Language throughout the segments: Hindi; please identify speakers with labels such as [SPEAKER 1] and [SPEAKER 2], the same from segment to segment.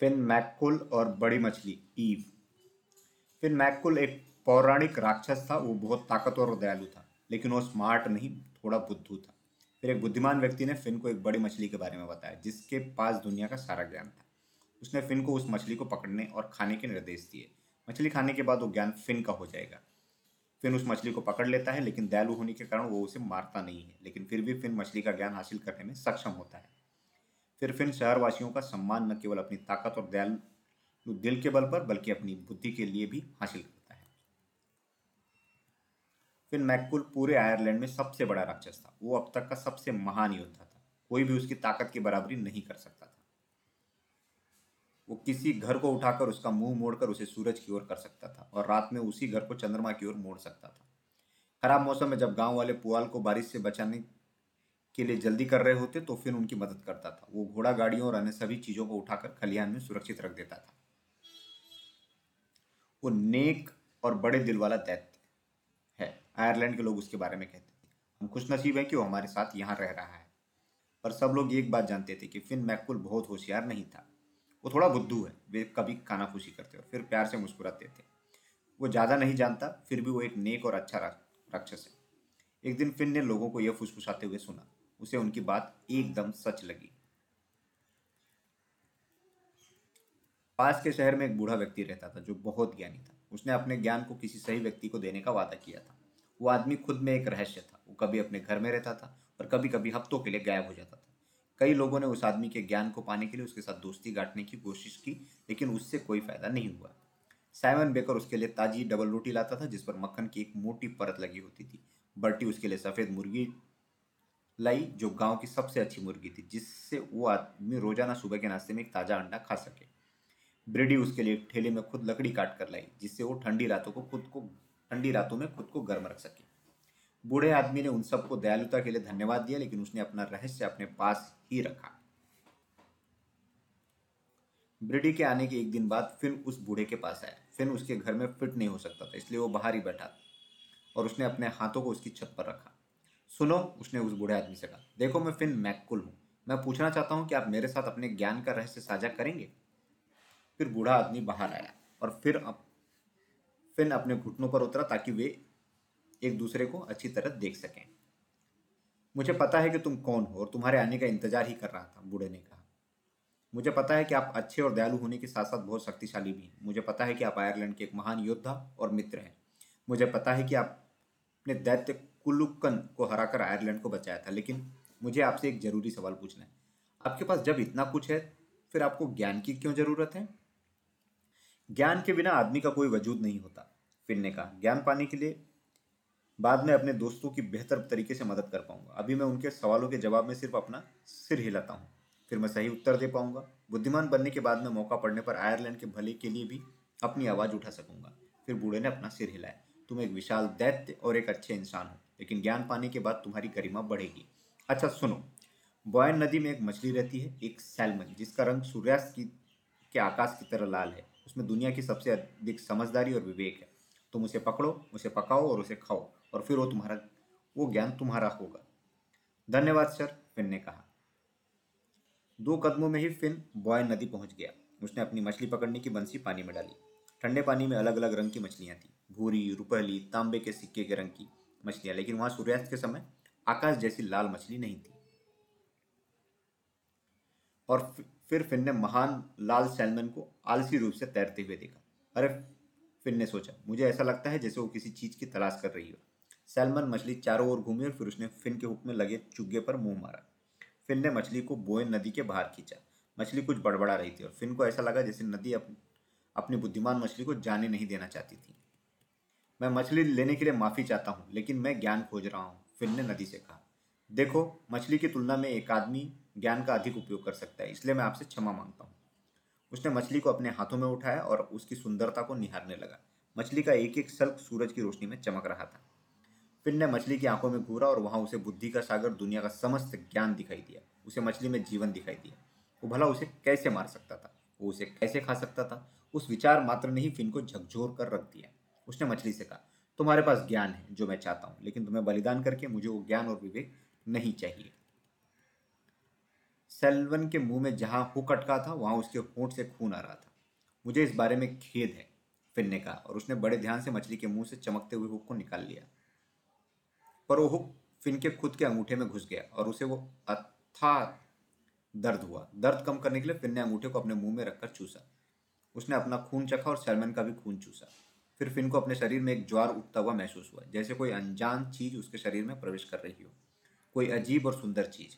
[SPEAKER 1] फिन मैककुल और बड़ी मछली, ईव। फिन मैककुल एक पौराणिक राक्षस था, वो बहुत ताकतवर और दयालु था, लेकिन वो स्मार्ट नहीं, थोड़ा बुद्धू था। फिर एक बुद्धिमान व्यक्ति ने फिन को एक बड़ी मछली के बारे में बताया, जिसके पास दुनिया का सारा ज्ञान था। उसने फिन को उस मछली को पकड़ने और खाने के निर्देश दिए। मछली खाने के बाद वो ज्ञान फिन का हो जाएगा। फिन उस मछली को पकड़ लेता है, लेकिन दयालु होने के कारण वो उसे मारता नहीं है, लेकिन फिर भी फिन मछली का ज्ञान हासिल करने में सक्षम होता है। फिर फिन शहरवासियों का सम्मान न केवल अपनी ताकत और दयालु दिल के बल पर, बल्कि अपनी बुद्धि के लिए भी हासिल करता है। फिन मैककुल पूरे आयरलैंड में सबसे बड़ा राक्षस था। वो अब तक का सबसे महान योद्धा था। कोई भी उसकी ताकत की बराबरी नहीं कर सकता था। वो किसी घर को उठाकर उसका मुँह मोड़कर उसे सूरज की ओर कर सकता था और रात में उसी घर को चंद्रमा की ओर मोड़ सकता था। खराब मौसम में जब गाँव वाले पुआल को बारिश से बचाने के लिए जल्दी कर रहे होते तो फिर उनकी मदद करता था। वो घोड़ा, गाड़ियों और अन्य सभी चीज़ों को उठाकर खलिहान में सुरक्षित रख देता था। वो नेक और बड़े दिल वाला दैत्य है। आयरलैंड के लोग उसके बारे में कहते थे। हम खुशनसीब हैं कि वो हमारे साथ यहाँ रह रहा है। पर सब लोग एक बात जानते थे कि फिन मैकुल बहुत होशियार नहीं था। वो थोड़ा बुद्धू है। वे कभी कानाफूसी करते और फिर प्यार से मुस्कुराते थे। वो ज़्यादा नहीं जानता, फिर भी वो एक नेक और अच्छा राक्षस है। एक दिन फिन ने लोगों को यह फुसफुसाते हुए सुना। उसे उनकी बात एकदम सच लगी। पास के शहर में एक बूढ़ा व्यक्ति रहता था जो बहुत ज्ञानी था। उसने अपने ज्ञान को किसी सही व्यक्ति को देने का वादा किया था। वो आदमी खुद में एक रहस्य था। वो कभी अपने घर में रहता था और कभी कभी हफ्तों के लिए गायब हो जाता था। कई लोगों ने उस आदमी के ज्ञान को पाने के लिए उसके साथ दोस्ती गांठने की कोशिश की, लेकिन उससे कोई फ़ायदा नहीं हुआ। साइमन बेकर उसके लिए ताजी डबल रोटी लाता था, जिस पर मक्खन की एक मोटी परत लगी होती थी। बर्टी उसके लिए सफ़ेद मुर्गी लाई जो गाँव की सबसे अच्छी मुर्गी थी, जिससे वो आदमी रोज़ाना सुबह के नाश्ते में एक ताज़ा अंडा खा सके। ब्रेडी उसके लिए ठेले में खुद लकड़ी काट कर लाई, जिससे वो ठंडी रातों को खुद को, ठंडी रातों में खुद को गर्म रख सके। बूढ़े आदमी ने उन सबको दयालुता के लिए धन्यवाद दिया, लेकिन उसने अपना रहस्य अपने पास ही रखा। ब्रिडी के आने के एक दिन बाद फिन उस बूढ़े के पास आया। फिन उसके घर में फिट नहीं हो सकता था, इसलिए वो बाहर ही बैठा और उसने अपने हाथों को उसकी छत पर रखा। सुनो उसने उस बूढ़े आदमी से कहा देखो मैं फिन मैककुल हूँ। मैं पूछना चाहता हूँ कि आप मेरे साथ अपने ज्ञान का रहस्य साझा करेंगे? फिर बूढ़ा आदमी बाहर आया और फिर अप, फिन अपने घुटनों पर उतरा ताकि वे एक दूसरे को अच्छी तरह देख सकें। मुझे पता है कि तुम कौन हो और तुम्हारे आने का इंतज़ार ही कर रहा था बूढ़े ने कहा। मुझे पता है कि आप अच्छे और दयालु होने के साथ साथ बहुत शक्तिशाली भी हैं। मुझे पता है कि आप आयरलैंड के एक महान योद्धा और मित्र हैं। मुझे पता है कि आपने दैत्य कुल्लुक्कन को हराकर आयरलैंड को बचाया था। लेकिन मुझे आपसे एक ज़रूरी सवाल पूछना है। आपके पास जब इतना कुछ है, फिर आपको ज्ञान की क्यों ज़रूरत है? ज्ञान के बिना आदमी का कोई वजूद नहीं होता फिर ने कहा ज्ञान पाने के लिए बाद में अपने दोस्तों की बेहतर तरीके से मदद कर पाऊँगा। अभी मैं उनके सवालों के जवाब में सिर्फ़ अपना सिर हिलाता हूँ। फिर मैं सही उत्तर दे पाऊँगा। बुद्धिमान बनने के बाद में मौका पड़ने पर आयरलैंड के भले के लिए भी अपनी आवाज़ उठा सकूँगा। फिर बूढ़े ने अपना सिर हिलाया। तुम एक विशाल दैत्य और एक अच्छे इंसान हो। लेकिन ज्ञान पाने के बाद तुम्हारी गरिमा बढ़ेगी। अच्छा सुनो। बॉयन नदी में एक मछली रहती है, एक सैलमन, जिसका रंग सूर्यास्त की, के आकाश की तरह लाल है। उसमें दुनिया की सबसे अधिक समझदारी और विवेक है। तुम उसे पकड़ो, उसे पकाओ और उसे खाओ, और फिर वो तुम्हारा, वो ज्ञान तुम्हारा होगा। धन्यवाद, सर, फिन ने कहा। दो कदमों में ही फिन बॉयन नदी पहुँच गया। उसने अपनी मछली पकड़ने की बंसी पानी में डाली। ठंडे पानी में अलग अलग रंग की मछलियाँ थी। भूरी, रुपहली, तांबे के सिक्के के रंग की। मछलियाँ लेकिन वहाँ सूर्यास्त के समय आकाश जैसी लाल मछली नहीं थी। और फिर फिन ने महान लाल सैलमन को आलसी रूप से तैरते हुए देखा। अरे फिन ने सोचा मुझे ऐसा लगता है जैसे वो किसी चीज़ की तलाश कर रही हो। सैलमन मछली चारों ओर घूमी और फिर उसने फिन के हुक में लगे चुग्गे पर मुँह मारा। फिन ने मछली को बोयन नदी के बाहर खींचा। मछली कुछ बड़बड़ा रही थी और फिन को ऐसा लगा जैसे नदी अप, अपनी बुद्धिमान मछली को जाने नहीं देना चाहती थी। मैं मछली लेने के लिए माफ़ी चाहता हूँ, लेकिन मैं ज्ञान खोज रहा हूँ फिन ने नदी से कहा। देखो, मछली की तुलना में एक आदमी ज्ञान का अधिक उपयोग कर सकता है, इसलिए मैं आपसे क्षमा माँगता हूँ। उसने मछली को अपने हाथों में उठाया और उसकी सुंदरता को निहारने लगा। मछली का एक एक सल्क सूरज की रोशनी में चमक रहा था। फिन ने मछली की आँखों में घूरा और वहाँ उसे बुद्धि का सागर, दुनिया का समस्त ज्ञान दिखाई दिया। उसे मछली में जीवन दिखाई दिया। वो भला उसे कैसे मार सकता था? वो उसे कैसे खा सकता था? उस विचार मात्र ने ही फिन को झकझोर कर रख दिया। उसने मछली से कहा, तुम्हारे पास ज्ञान है, जो मैं चाहता हूँ, लेकिन तुम्हें बलिदान करके मुझे वो ज्ञान और विवेक नहीं चाहिए। सेल्वन के मुँह में जहाँ हुक अटका था, वहाँ उसके होंठ से खून आ रहा था। मुझे इस बारे में खेद है, फिन ने कहा, और उसने बड़े ध्यान से मछली के मुँह से चमकते हुए हुक को निकाल लिया। पर वो हुक फिन के खुद के अंगूठे में घुस गया, और उसे वो अथा दर्द हुआ। दर्द कम करने के लिए फिन ने अंगूठे को अपने मुँह में रखकर चूसा। उसने अपना खून चखा और सैलमन का भी खून चूसा। फिर फिन को अपने शरीर में एक ज्वार उठता हुआ महसूस हुआ, जैसे कोई अनजान चीज़ उसके शरीर में प्रवेश कर रही हो। कोई अजीब और सुंदर चीज़।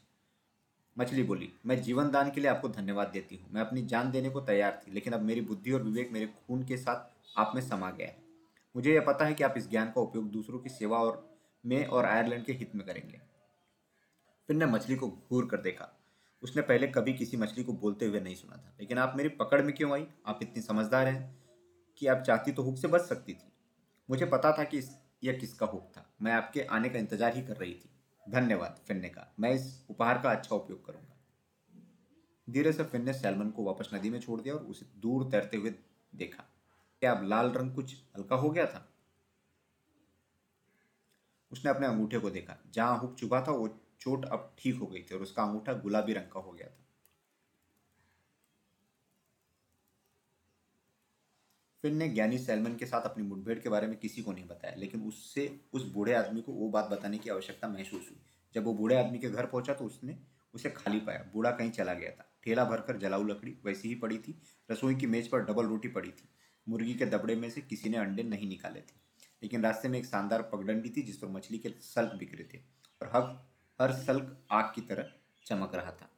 [SPEAKER 1] मछली बोली, मैं जीवन दान के लिए आपको धन्यवाद देती हूँ। मैं अपनी जान देने को तैयार थी, लेकिन अब मेरी बुद्धि और विवेक मेरे खून के साथ आप में समा गया है। मुझे यह पता है कि आप इस ज्ञान का उपयोग दूसरों की सेवा और में और आयरलैंड के हित में करेंगे। फिर ने मछली को घूर कर देखा। उसने पहले कभी किसी मछली को बोलते हुए नहीं सुना था, लेकिन आप मेरी पकड़ में क्यों आई? आप इतनी समझदार हैं। कि आप चाहती तो हुक से बच सकती थी। मुझे पता था कि यह किसका हुक था। मैं आपके आने का इंतज़ार ही कर रही थी। धन्यवाद फिन ने कहा मैं इस उपहार का अच्छा उपयोग करूँगा। धीरे से फिर ने सैलमन को वापस नदी में छोड़ दिया और उसे दूर तैरते हुए देखा। क्या अब लाल रंग कुछ हल्का हो गया था? उसने अपने अंगूठे को देखा। जहाँ हुक चुभा था, वो चोट अब ठीक हो गई थी और उसका अंगूठा गुलाबी रंग का हो गया था। फिन ने ज्ञानी सैलमन के साथ अपनी मुठभेड़ के बारे में किसी को नहीं बताया, लेकिन उससे, उस बूढ़े आदमी को वो बात बताने की आवश्यकता महसूस हुई। जब वो बूढ़े आदमी के घर पहुँचा तो उसने उसे खाली पाया। बूढ़ा कहीं चला गया था। ठेला भरकर जलाऊ लकड़ी वैसी ही पड़ी थी। रसोई की मेज पर डबल रोटी पड़ी थी। मुर्गी के दबड़े में से किसी ने अंडे नहीं निकाले थे। लेकिन रास्ते में एक शानदार पगडंडी थी जिस पर मछली के सल्क बिखरे थे और हर हर सल्क आग की तरह चमक रहा था।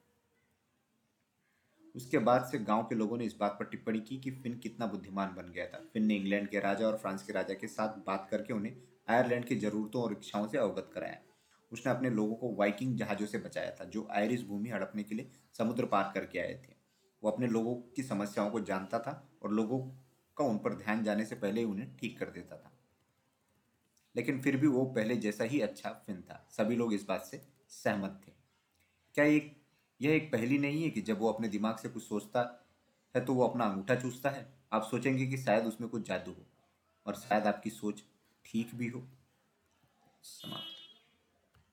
[SPEAKER 1] उसके बाद से गाँव के लोगों ने इस बात पर टिप्पणी की कि फिन कितना बुद्धिमान बन गया था। फिन ने इंग्लैंड के राजा और फ्रांस के राजा के साथ बात करके उन्हें आयरलैंड की जरूरतों और इच्छाओं से अवगत कराया। उसने अपने लोगों को वाइकिंग जहाजों से बचाया था, जो आयरिश भूमि हड़पने के लिए समुद्र पार करके आए थे। वो अपने लोगों की समस्याओं को जानता था और लोगों का उन पर ध्यान जाने से पहले ही उन्हें ठीक कर देता था। लेकिन फिर भी वो पहले जैसा ही अच्छा फिन था। सभी लोग इस बात से सहमत थे। क्या एक यह एक पहली नहीं है कि जब वो अपने दिमाग से कुछ सोचता है तो वो अपना अंगूठा चूसता है। आप सोचेंगे कि शायद उसमें कुछ जादू हो और शायद आपकी सोच ठीक भी हो। समाप्त।